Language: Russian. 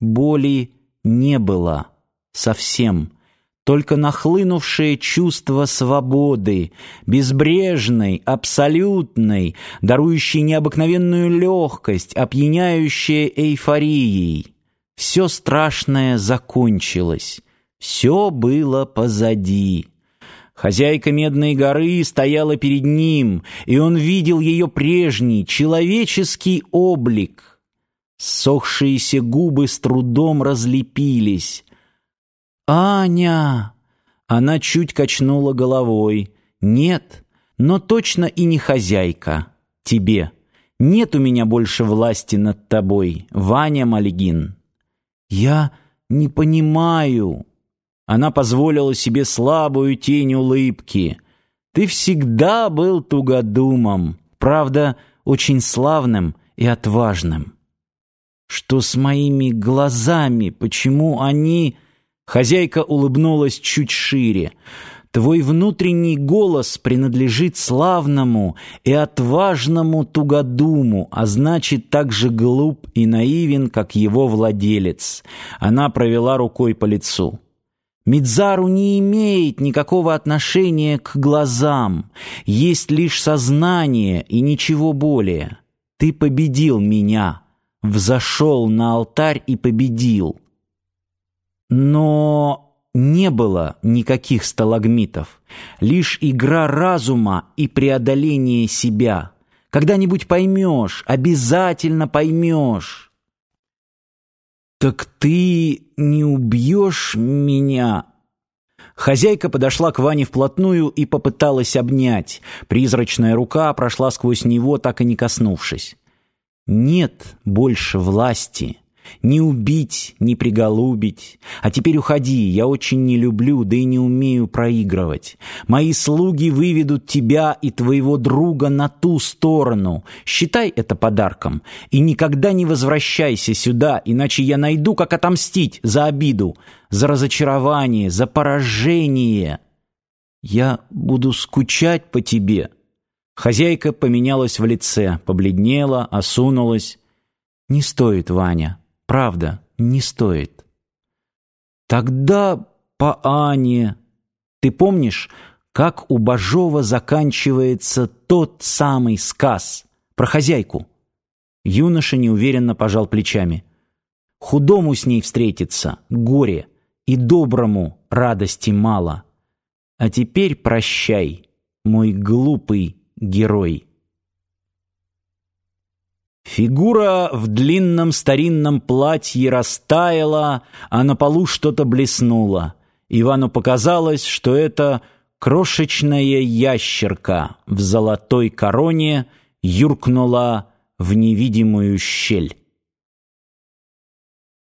Боли не было совсем, только нахлынувшее чувство свободы, безбрежной, абсолютной, дарующей необыкновенную легкость, опьяняющее эйфорией. Все страшное закончилось, все было позади. Хозяйка Медной горы стояла перед ним, и он видел ее прежний, человеческий облик. Сохшиеся губы с трудом разлепились. «Аня!» Она чуть качнула головой. «Нет, но точно и не хозяйка. Тебе. Нет у меня больше власти над тобой, Ваня Мальгин». «Я не понимаю». Она позволила себе слабую тень улыбки. «Ты всегда был тугодумом, правда, очень славным и отважным». «Что с моими глазами? Почему они...» Хозяйка улыбнулась чуть шире. Твой внутренний голос принадлежит славному и отважному тугодуму, а значит, так же глуп и наивен, как его владелец. Она провела рукой по лицу. Мидзару не имеет никакого отношения к глазам. Есть лишь сознание и ничего более. Ты победил меня, взошел на алтарь и победил. Но не было никаких сталагмитов, лишь игра разума и преодоление себя. Когда-нибудь поймешь, обязательно поймешь. «Так ты не убьешь меня?» Хозяйка подошла к Ване вплотную и попыталась обнять. Призрачная рука прошла сквозь него, так и не коснувшись. «Нет больше власти». Не убить, не приголубить. А теперь уходи, я очень не люблю, да и не умею проигрывать. Мои слуги выведут тебя и твоего друга на ту сторону. Считай это подарком. И никогда не возвращайся сюда, иначе я найду, как отомстить за обиду, за разочарование, за поражение. Я буду скучать по тебе. Хозяйка поменялась в лице, побледнела, осунулась. «Не стоит, Ваня. Правда, не стоит. Тогда по Ане. Ты помнишь, как у Бажова заканчивается тот самый сказ про хозяйку? Юноша неуверенно пожал плечами. Худому с ней встретиться горе, и доброму радости мало. А теперь прощай, мой глупый герой. Фигура в длинном старинном платье растаяла, а на полу что-то блеснуло. Ивану показалось, что это крошечная ящерка в золотой короне юркнула в невидимую щель.